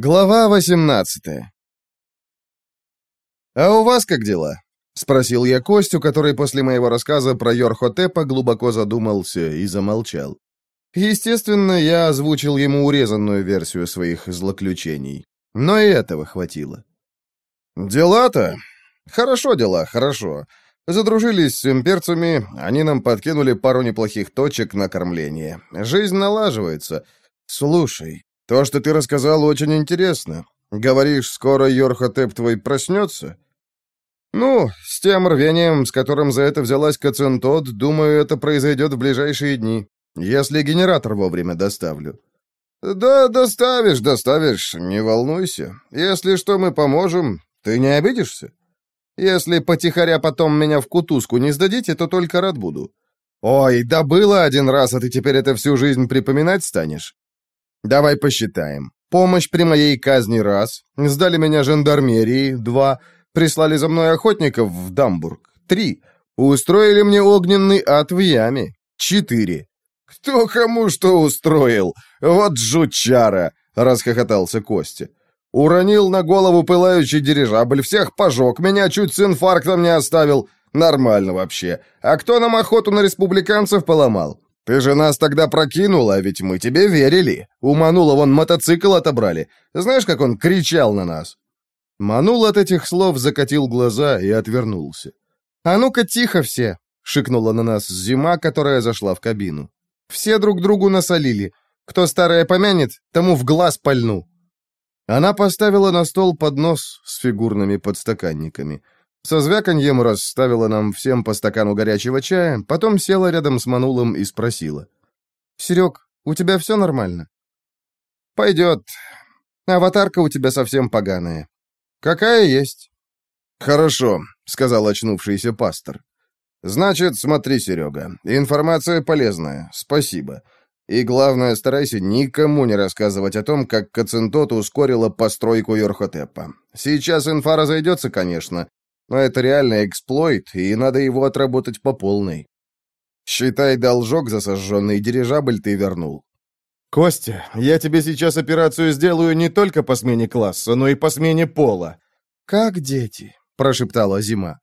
Глава 18 «А у вас как дела?» — спросил я Костю, который после моего рассказа про Йорхотепа глубоко задумался и замолчал. Естественно, я озвучил ему урезанную версию своих злоключений. Но и этого хватило. «Дела-то? Хорошо дела, хорошо. Задружились с имперцами, они нам подкинули пару неплохих точек на кормление. Жизнь налаживается. Слушай, то, что ты рассказал, очень интересно. Говоришь, скоро Йорхотеп твой проснется?» «Ну, с тем рвением, с которым за это взялась Кацентод, думаю, это произойдет в ближайшие дни, если генератор вовремя доставлю». «Да, доставишь, доставишь, не волнуйся. Если что, мы поможем. Ты не обидишься?» Если потихоря потом меня в кутузку не сдадите, то только рад буду. Ой, да было один раз, а ты теперь это всю жизнь припоминать станешь? Давай посчитаем. Помощь при моей казни раз, сдали меня жандармерии два, прислали за мной охотников в Дамбург три, устроили мне огненный ад в яме четыре. Кто кому что устроил? Вот жучара, расхохотался Костя. Уронил на голову пылающий дирижабль, всех пожег, меня чуть с инфарктом не оставил. Нормально вообще. А кто нам охоту на республиканцев поломал? Ты же нас тогда прокинула, а ведь мы тебе верили. У Манула вон мотоцикл отобрали. Знаешь, как он кричал на нас?» Манул от этих слов закатил глаза и отвернулся. «А ну-ка тихо все!» — шикнула на нас зима, которая зашла в кабину. «Все друг другу насолили. Кто старое помянет, тому в глаз пальну». Она поставила на стол поднос с фигурными подстаканниками. Со звяканьем расставила нам всем по стакану горячего чая, потом села рядом с Манулом и спросила. «Серег, у тебя все нормально?» «Пойдет. Аватарка у тебя совсем поганая. Какая есть?» «Хорошо», — сказал очнувшийся пастор. «Значит, смотри, Серега, информация полезная. Спасибо. И главное, старайся никому не рассказывать о том, как Кацинтот ускорила постройку Йорхотепа. Сейчас инфа разойдется, конечно, но это реально эксплойт, и надо его отработать по полной. Считай, должок за сожженный дирижабль ты вернул. «Костя, я тебе сейчас операцию сделаю не только по смене класса, но и по смене пола». «Как дети», — прошептала Зима.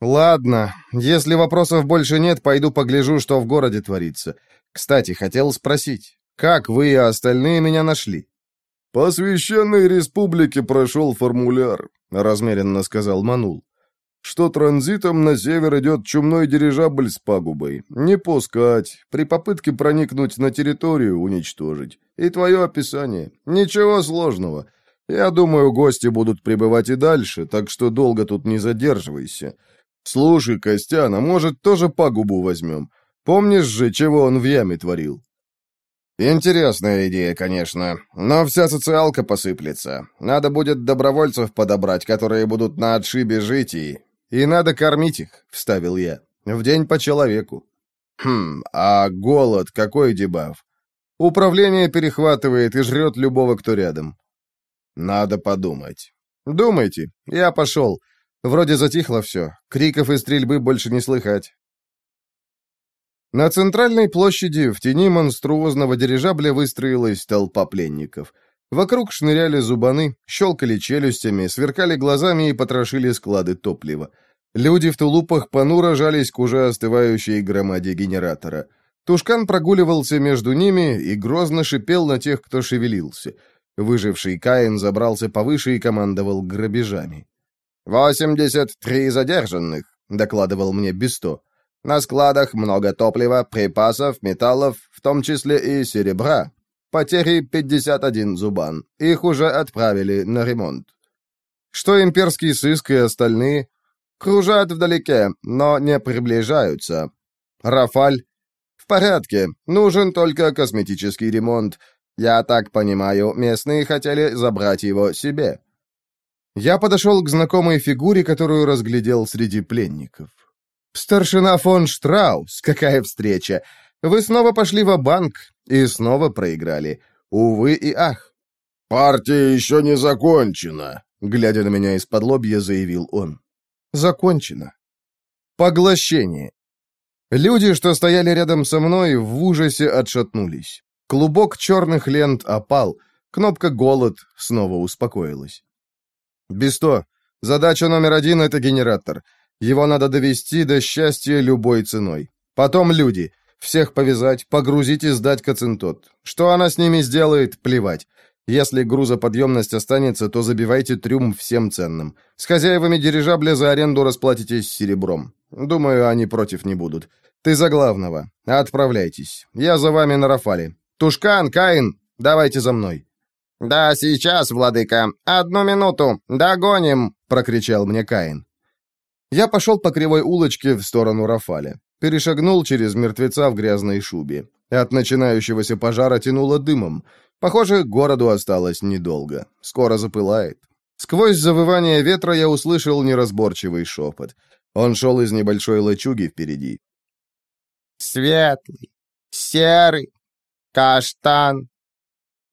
«Ладно, если вопросов больше нет, пойду погляжу, что в городе творится. Кстати, хотел спросить, как вы и остальные меня нашли?» «По священной республике прошел формуляр», — размеренно сказал Манул. «Что транзитом на север идет чумной дирижабль с пагубой. Не пускать. При попытке проникнуть на территорию уничтожить. И твое описание. Ничего сложного. Я думаю, гости будут прибывать и дальше, так что долго тут не задерживайся. Слушай, Костян, а может, тоже пагубу возьмем? Помнишь же, чего он в яме творил?» «Интересная идея, конечно, но вся социалка посыплется. Надо будет добровольцев подобрать, которые будут на отшибе жить и... И надо кормить их», — вставил я. «В день по человеку». «Хм, а голод какой дебаф?» «Управление перехватывает и жрет любого, кто рядом». «Надо подумать». «Думайте, я пошел. Вроде затихло все. Криков и стрельбы больше не слыхать. На центральной площади в тени монструозного дирижабля выстроилась толпа пленников. Вокруг шныряли зубаны, щелкали челюстями, сверкали глазами и потрошили склады топлива. Люди в тулупах понуро жались к уже остывающей громаде генератора. Тушкан прогуливался между ними и грозно шипел на тех, кто шевелился. Выживший Каин забрался повыше и командовал грабежами. «Восемьдесят три задержанных», — докладывал мне Бесто. На складах много топлива, припасов, металлов, в том числе и серебра. Потери 51 зубан. Их уже отправили на ремонт. Что имперский сыск и остальные? Кружат вдалеке, но не приближаются. Рафаль? В порядке. Нужен только косметический ремонт. Я так понимаю, местные хотели забрать его себе. Я подошел к знакомой фигуре, которую разглядел среди пленников. «Старшина фон Штраус, какая встреча! Вы снова пошли в банк и снова проиграли. Увы и ах!» «Партия еще не закончена», — глядя на меня из-под лобья, заявил он. «Закончено. Поглощение. Люди, что стояли рядом со мной, в ужасе отшатнулись. Клубок черных лент опал. Кнопка «Голод» снова успокоилась. «Бесто, задача номер один — это генератор. Его надо довести до счастья любой ценой. Потом люди. Всех повязать, погрузить и сдать Кацинтот. Что она с ними сделает, плевать. Если грузоподъемность останется, то забивайте трюм всем ценным. С хозяевами дирижабля за аренду расплатитесь серебром. Думаю, они против не будут. Ты за главного. Отправляйтесь. Я за вами на Рафале. Тушкан, Каин, давайте за мной. «Да, сейчас, владыка. Одну минуту. Догоним!» — прокричал мне Каин. Я пошел по кривой улочке в сторону Рафаля. Перешагнул через мертвеца в грязной шубе. От начинающегося пожара тянуло дымом. Похоже, городу осталось недолго. Скоро запылает. Сквозь завывание ветра я услышал неразборчивый шепот. Он шел из небольшой лачуги впереди. «Светлый, серый, каштан».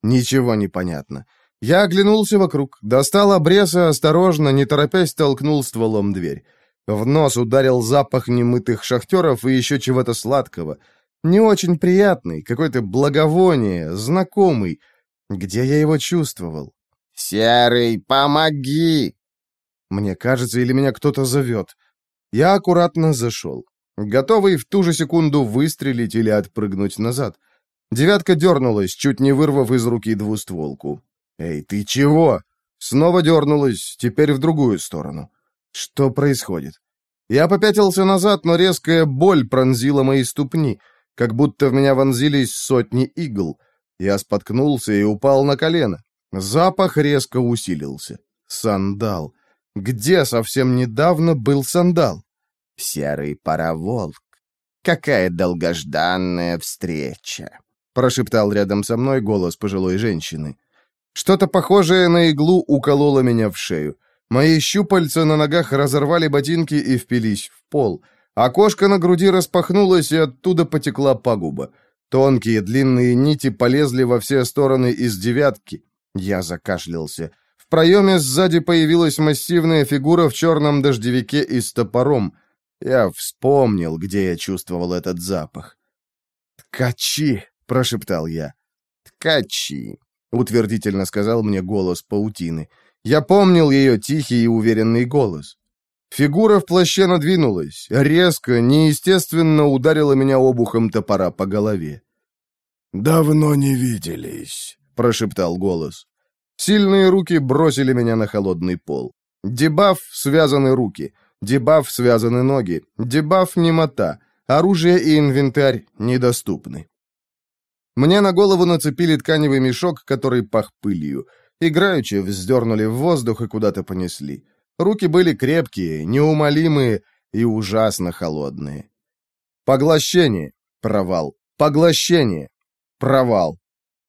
Ничего не понятно. Я оглянулся вокруг, достал обрез и осторожно, не торопясь, толкнул стволом дверь. В нос ударил запах немытых шахтеров и еще чего-то сладкого. Не очень приятный, какой-то благовоние, знакомый. Где я его чувствовал? «Серый, помоги!» Мне кажется, или меня кто-то зовет. Я аккуратно зашел, готовый в ту же секунду выстрелить или отпрыгнуть назад. Девятка дернулась, чуть не вырвав из руки двустволку. «Эй, ты чего?» Снова дернулась, теперь в другую сторону. Что происходит? Я попятился назад, но резкая боль пронзила мои ступни, как будто в меня вонзились сотни игл. Я споткнулся и упал на колено. Запах резко усилился. Сандал. Где совсем недавно был сандал? «Серый пароволк. Какая долгожданная встреча!» Прошептал рядом со мной голос пожилой женщины. Что-то похожее на иглу укололо меня в шею. Мои щупальца на ногах разорвали ботинки и впились в пол. Окошко на груди распахнулось, и оттуда потекла пагуба. Тонкие длинные нити полезли во все стороны из девятки. Я закашлялся. В проеме сзади появилась массивная фигура в черном дождевике и с топором. Я вспомнил, где я чувствовал этот запах. «Ткачи!» — прошептал я. «Ткачи!» — утвердительно сказал мне голос паутины. Я помнил ее тихий и уверенный голос. Фигура в плаще надвинулась, резко, неестественно ударила меня обухом топора по голове. «Давно не виделись», — прошептал голос. Сильные руки бросили меня на холодный пол. Дебаф — связаны руки. Дебаф — связаны ноги. Дебаф — немота. Оружие и инвентарь недоступны. Мне на голову нацепили тканевый мешок, который пах пылью. Играючи вздернули в воздух и куда-то понесли. Руки были крепкие, неумолимые и ужасно холодные. Поглощение. Провал. Поглощение. Провал.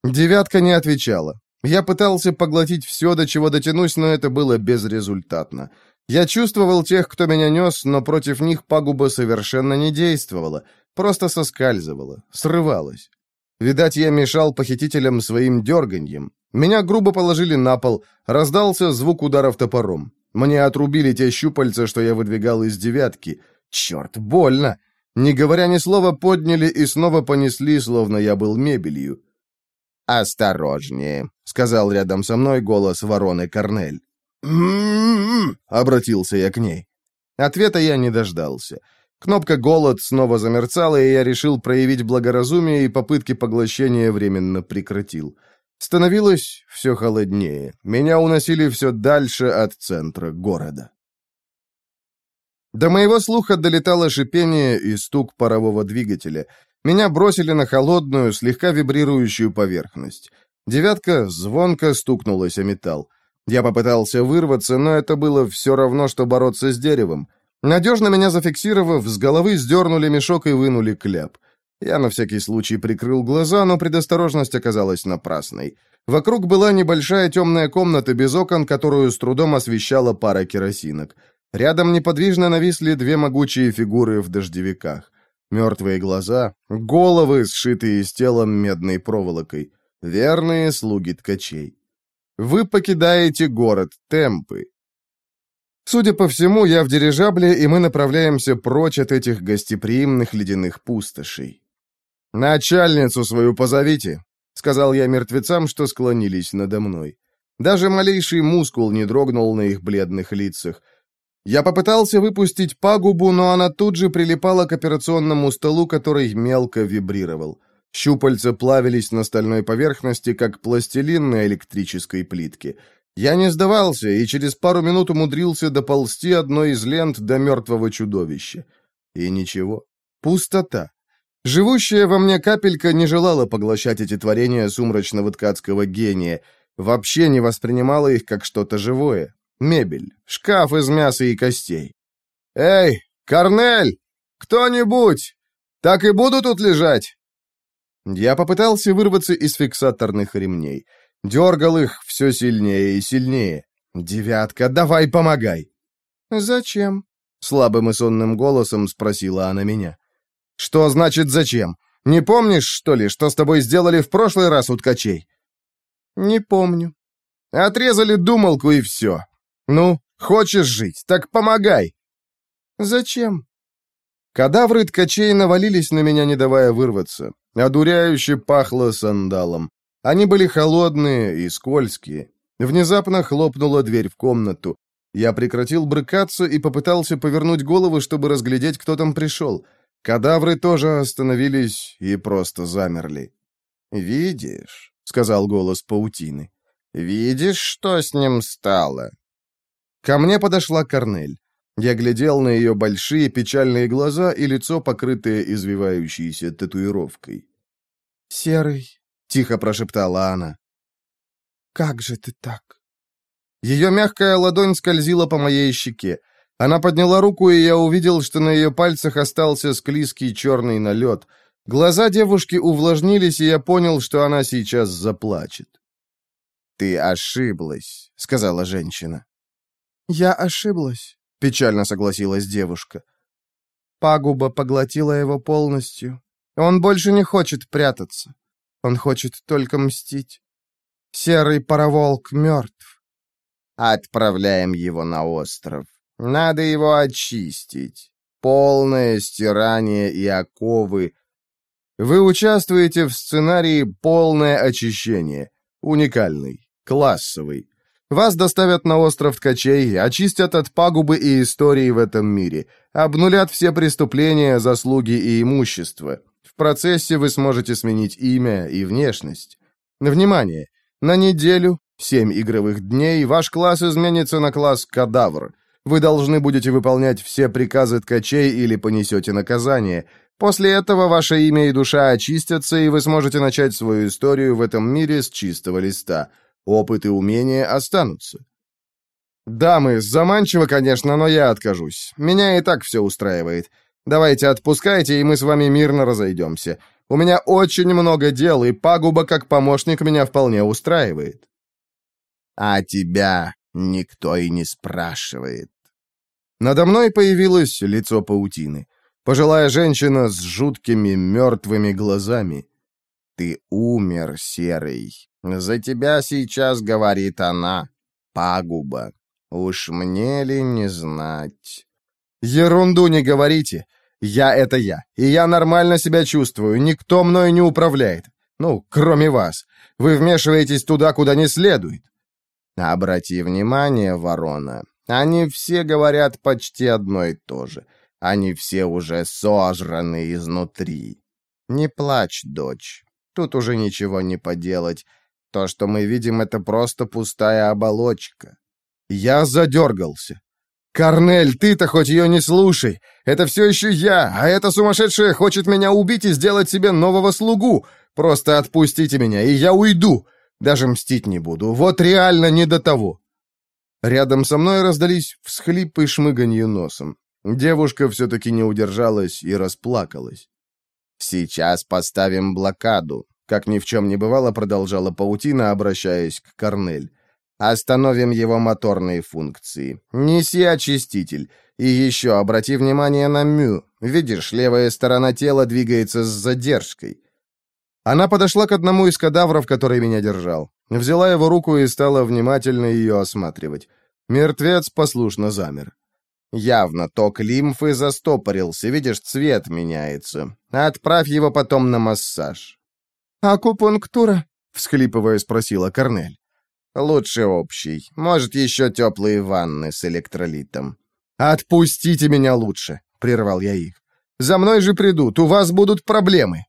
Девятка не отвечала. Я пытался поглотить все, до чего дотянусь, но это было безрезультатно. Я чувствовал тех, кто меня нес, но против них пагуба совершенно не действовала, просто соскальзывала, срывалась. Видать, я мешал похитителям своим дерганьем. Меня грубо положили на пол, раздался звук ударов топором. Мне отрубили те щупальца, что я выдвигал из девятки. Черт, больно! Не говоря ни слова, подняли и снова понесли, словно я был мебелью. «Осторожнее», — сказал рядом со мной голос вороны Корнель. «М-м-м», обратился я к ней. Ответа я не дождался. Кнопка «Голод» снова замерцала, и я решил проявить благоразумие и попытки поглощения временно прекратил. Становилось все холоднее. Меня уносили все дальше от центра города. До моего слуха долетало шипение и стук парового двигателя. Меня бросили на холодную, слегка вибрирующую поверхность. Девятка звонко стукнулась о металл. Я попытался вырваться, но это было все равно, что бороться с деревом. Надежно меня зафиксировав, с головы сдернули мешок и вынули кляп. Я на всякий случай прикрыл глаза, но предосторожность оказалась напрасной. Вокруг была небольшая темная комната без окон, которую с трудом освещала пара керосинок. Рядом неподвижно нависли две могучие фигуры в дождевиках. Мертвые глаза, головы, сшитые из тела медной проволокой. Верные слуги ткачей. Вы покидаете город Темпы. Судя по всему, я в дирижабле, и мы направляемся прочь от этих гостеприимных ледяных пустошей. «Начальницу свою позовите», сказал я мертвецам, что склонились надо мной. Даже малейший мускул не дрогнул на их бледных лицах. Я попытался выпустить пагубу, но она тут же прилипала к операционному столу, который мелко вибрировал. Щупальца плавились на стальной поверхности, как пластилин на электрической плитке. Я не сдавался и через пару минут умудрился доползти одной из лент до мертвого чудовища. И ничего. Пустота. Живущая во мне капелька не желала поглощать эти творения сумрачного ткацкого гения, вообще не воспринимала их как что-то живое. Мебель, шкаф из мяса и костей. «Эй, Корнель! Кто-нибудь! Так и буду тут лежать?» Я попытался вырваться из фиксаторных ремней. Дергал их все сильнее и сильнее. «Девятка, давай помогай!» «Зачем?» — слабым и сонным голосом спросила она меня. «Что значит зачем? Не помнишь, что ли, что с тобой сделали в прошлый раз у ткачей?» «Не помню». «Отрезали думалку и все. Ну, хочешь жить, так помогай!» «Зачем?» Кадавры ткачей навалились на меня, не давая вырваться. Одуряюще пахло сандалом. Они были холодные и скользкие. Внезапно хлопнула дверь в комнату. Я прекратил брыкаться и попытался повернуть голову, чтобы разглядеть, кто там пришел. Кадавры тоже остановились и просто замерли. «Видишь?» — сказал голос паутины. «Видишь, что с ним стало?» Ко мне подошла Корнель. Я глядел на ее большие печальные глаза и лицо, покрытое извивающейся татуировкой. «Серый», — тихо прошептала она. «Как же ты так?» Ее мягкая ладонь скользила по моей щеке. Она подняла руку, и я увидел, что на ее пальцах остался склизкий черный налет. Глаза девушки увлажнились, и я понял, что она сейчас заплачет. «Ты ошиблась», — сказала женщина. «Я ошиблась», — печально согласилась девушка. Пагуба поглотила его полностью. Он больше не хочет прятаться. Он хочет только мстить. Серый пароволк мертв. Отправляем его на остров. Надо его очистить. Полное стирание и оковы. Вы участвуете в сценарии «Полное очищение». Уникальный, классовый. Вас доставят на остров Ткачей, очистят от пагубы и истории в этом мире, обнулят все преступления, заслуги и имущество. В процессе вы сможете сменить имя и внешность. Внимание! На неделю, семь игровых дней, ваш класс изменится на класс «Кадавр». Вы должны будете выполнять все приказы ткачей или понесете наказание. После этого ваше имя и душа очистятся, и вы сможете начать свою историю в этом мире с чистого листа – Опыт и умения останутся. «Дамы, заманчиво, конечно, но я откажусь. Меня и так все устраивает. Давайте отпускайте, и мы с вами мирно разойдемся. У меня очень много дел, и пагуба как помощник меня вполне устраивает». «А тебя никто и не спрашивает». Надо мной появилось лицо паутины. Пожилая женщина с жуткими мертвыми глазами. «Ты умер, Серый. За тебя сейчас говорит она, пагуба. Уж мне ли не знать? Ерунду не говорите. Я — это я, и я нормально себя чувствую, никто мной не управляет. Ну, кроме вас. Вы вмешиваетесь туда, куда не следует. Обрати внимание, ворона, они все говорят почти одно и то же. Они все уже сожраны изнутри. Не плачь, дочь. Тут уже ничего не поделать. То, что мы видим, это просто пустая оболочка. Я задергался. «Корнель, ты-то хоть ее не слушай! Это все еще я, а эта сумасшедшая хочет меня убить и сделать себе нового слугу! Просто отпустите меня, и я уйду! Даже мстить не буду, вот реально не до того!» Рядом со мной раздались всхлипы и шмыганье носом. Девушка все-таки не удержалась и расплакалась. «Сейчас поставим блокаду. Как ни в чем не бывало, продолжала паутина, обращаясь к Корнель. «Остановим его моторные функции. Неси очиститель. И еще обрати внимание на Мю. Видишь, левая сторона тела двигается с задержкой». Она подошла к одному из кадавров, который меня держал. Взяла его руку и стала внимательно ее осматривать. Мертвец послушно замер. Явно ток лимфы застопорился, видишь, цвет меняется. Отправь его потом на массаж. «Акупунктура?» — всхлипывая спросила Корнель. «Лучше общий. Может, еще теплые ванны с электролитом». «Отпустите меня лучше», — прервал я их. «За мной же придут, у вас будут проблемы».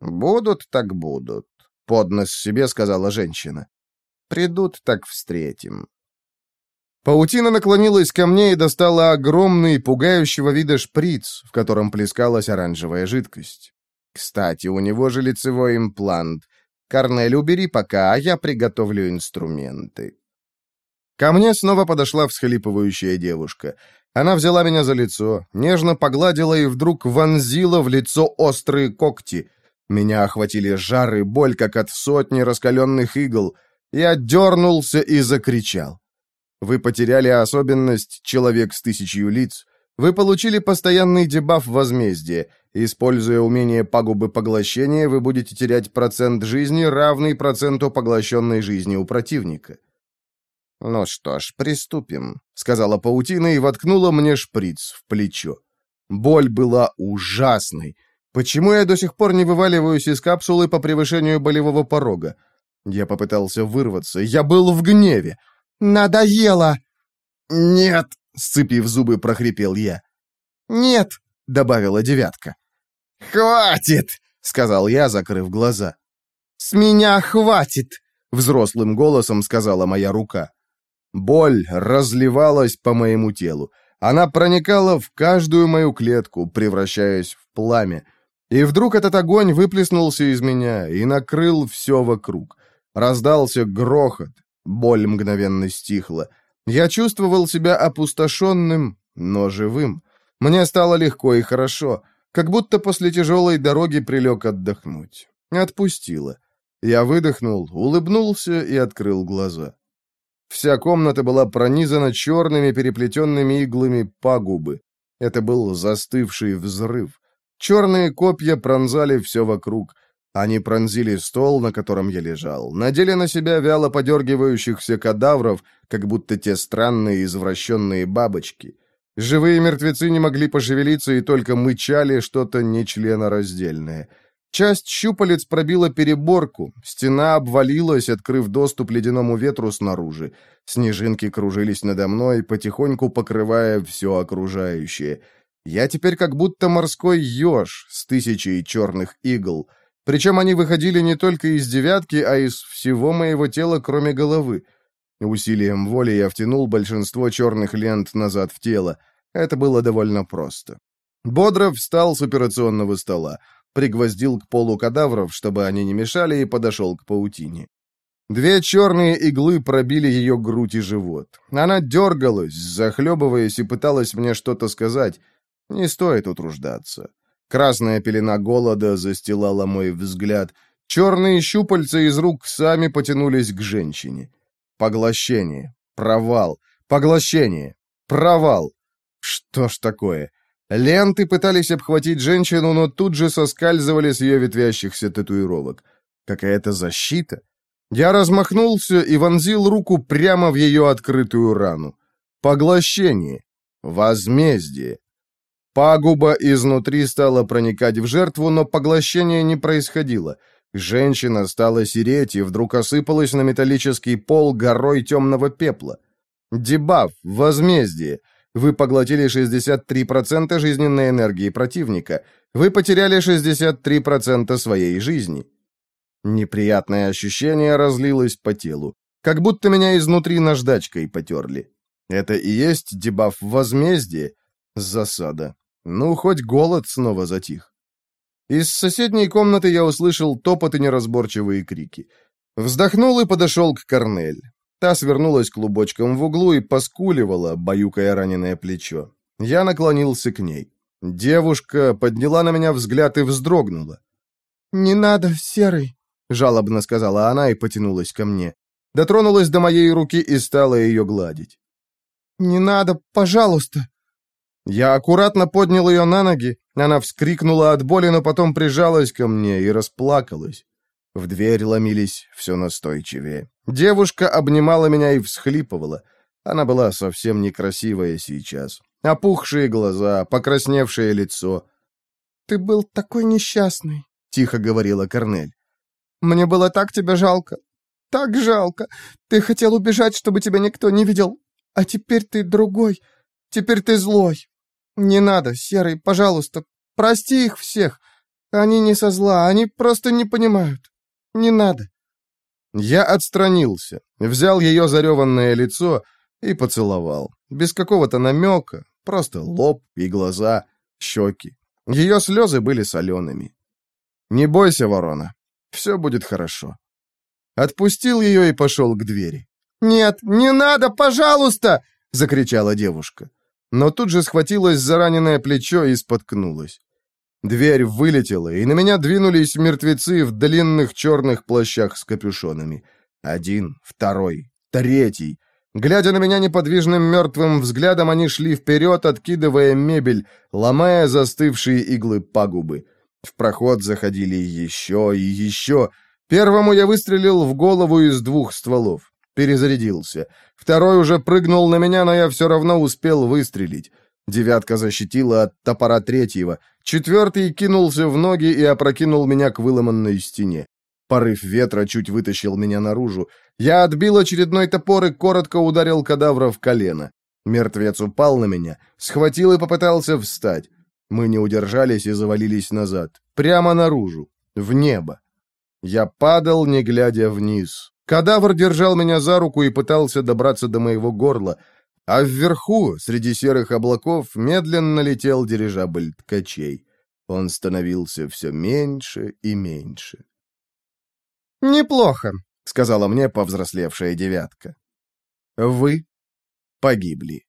«Будут так будут», — поднос себе сказала женщина. «Придут так встретим». Паутина наклонилась ко мне и достала огромный, пугающего вида шприц, в котором плескалась оранжевая жидкость. Кстати, у него же лицевой имплант. Корнель, убери пока, а я приготовлю инструменты. Ко мне снова подошла всхлипывающая девушка. Она взяла меня за лицо, нежно погладила и вдруг вонзила в лицо острые когти. Меня охватили жар и боль, как от сотни раскаленных игл. Я дернулся и закричал. Вы потеряли особенность «человек с тысячью лиц». Вы получили постоянный дебаф возмездия. Используя умение пагубы поглощения, вы будете терять процент жизни, равный проценту поглощенной жизни у противника. «Ну что ж, приступим», — сказала паутина и воткнула мне шприц в плечо. Боль была ужасной. Почему я до сих пор не вываливаюсь из капсулы по превышению болевого порога? Я попытался вырваться. Я был в гневе. «Надоело!» «Нет!» — сцепив зубы, прохрипел я. «Нет!» — добавила девятка. «Хватит!» — сказал я, закрыв глаза. «С меня хватит!» — взрослым голосом сказала моя рука. Боль разливалась по моему телу. Она проникала в каждую мою клетку, превращаясь в пламя. И вдруг этот огонь выплеснулся из меня и накрыл все вокруг. Раздался грохот, боль мгновенно стихла. Я чувствовал себя опустошенным, но живым. Мне стало легко и хорошо, как будто после тяжелой дороги прилег отдохнуть. Отпустило. Я выдохнул, улыбнулся и открыл глаза. Вся комната была пронизана черными переплетенными иглами пагубы. Это был застывший взрыв. Черные копья пронзали все вокруг. Они пронзили стол, на котором я лежал, надели на себя вяло подергивающихся кадавров, как будто те странные извращенные бабочки. Живые мертвецы не могли пошевелиться и только мычали что-то нечленораздельное. Часть щупалец пробила переборку, стена обвалилась, открыв доступ ледяному ветру снаружи. Снежинки кружились надо мной, потихоньку покрывая все окружающее. Я теперь как будто морской еж с тысячей черных игл. Причем они выходили не только из девятки, а из всего моего тела, кроме головы. Усилием воли я втянул большинство черных лент назад в тело. Это было довольно просто. Бодров встал с операционного стола пригвоздил к полу кадавров, чтобы они не мешали, и подошел к паутине. Две черные иглы пробили ее грудь и живот. Она дергалась, захлебываясь, и пыталась мне что-то сказать. Не стоит утруждаться. Красная пелена голода застилала мой взгляд. Черные щупальца из рук сами потянулись к женщине. Поглощение. Провал. Поглощение. Провал. Что ж такое? Ленты пытались обхватить женщину, но тут же соскальзывали с ее ветвящихся татуировок. Какая-то защита. Я размахнулся и вонзил руку прямо в ее открытую рану. Поглощение. Возмездие. Пагуба изнутри стала проникать в жертву, но поглощение не происходило. Женщина стала сереть и вдруг осыпалась на металлический пол горой темного пепла. Дебаф, возмездие — вы поглотили 63% жизненной энергии противника. Вы потеряли 63% своей жизни. Неприятное ощущение разлилось по телу. Как будто меня изнутри наждачкой потерли. Это и есть дебаф возмездия? Засада. Ну, хоть голод снова затих. Из соседней комнаты я услышал топот и неразборчивые крики. Вздохнул и подошел к Корнель. Та свернулась клубочком в углу и поскуливала, баюкая раненое плечо. Я наклонился к ней. Девушка подняла на меня взгляд и вздрогнула. «Не надо, Серый», — жалобно сказала она и потянулась ко мне. Дотронулась до моей руки и стала ее гладить. «Не надо, пожалуйста». Я аккуратно поднял ее на ноги. Она вскрикнула от боли, но потом прижалась ко мне и расплакалась. В дверь ломились все настойчивее. Девушка обнимала меня и всхлипывала. Она была совсем некрасивая сейчас. Опухшие глаза, покрасневшее лицо. «Ты был такой несчастный», — тихо говорила Корнель. Мне было так тебя жалко. Так жалко. Ты хотел убежать, чтобы тебя никто не видел. А теперь ты другой. Теперь ты злой. Не надо, Серый, пожалуйста, прости их всех. Они не со зла, они просто не понимают. Не надо. Я отстранился, взял ее зареванное лицо и поцеловал. Без какого-то намека, просто лоб и глаза, щеки. Ее слезы были солеными. «Не бойся, ворона, все будет хорошо». Отпустил ее и пошел к двери. «Нет, не надо, пожалуйста!» — закричала девушка. Но тут же схватилась за раненое плечо и споткнулась. Дверь вылетела, и на меня двинулись мертвецы в длинных черных плащах с капюшонами. Один, второй, третий. Глядя на меня неподвижным мертвым взглядом, они шли вперед, откидывая мебель, ломая застывшие иглы пагубы. В проход заходили еще и еще. Первому я выстрелил в голову из двух стволов. Перезарядился. Второй уже прыгнул на меня, но я все равно успел выстрелить. Девятка защитила от топора третьего. Четвертый кинулся в ноги и опрокинул меня к выломанной стене. Порыв ветра чуть вытащил меня наружу. Я отбил очередной топор и коротко ударил кадавра в колено. Мертвец упал на меня, схватил и попытался встать. Мы не удержались и завалились назад, прямо наружу, в небо. Я падал, не глядя вниз. Кадавр держал меня за руку и пытался добраться до моего горла, а вверху, среди серых облаков, медленно летел дирижабль ткачей. Он становился все меньше и меньше. «Неплохо», — сказала мне повзрослевшая девятка. «Вы погибли».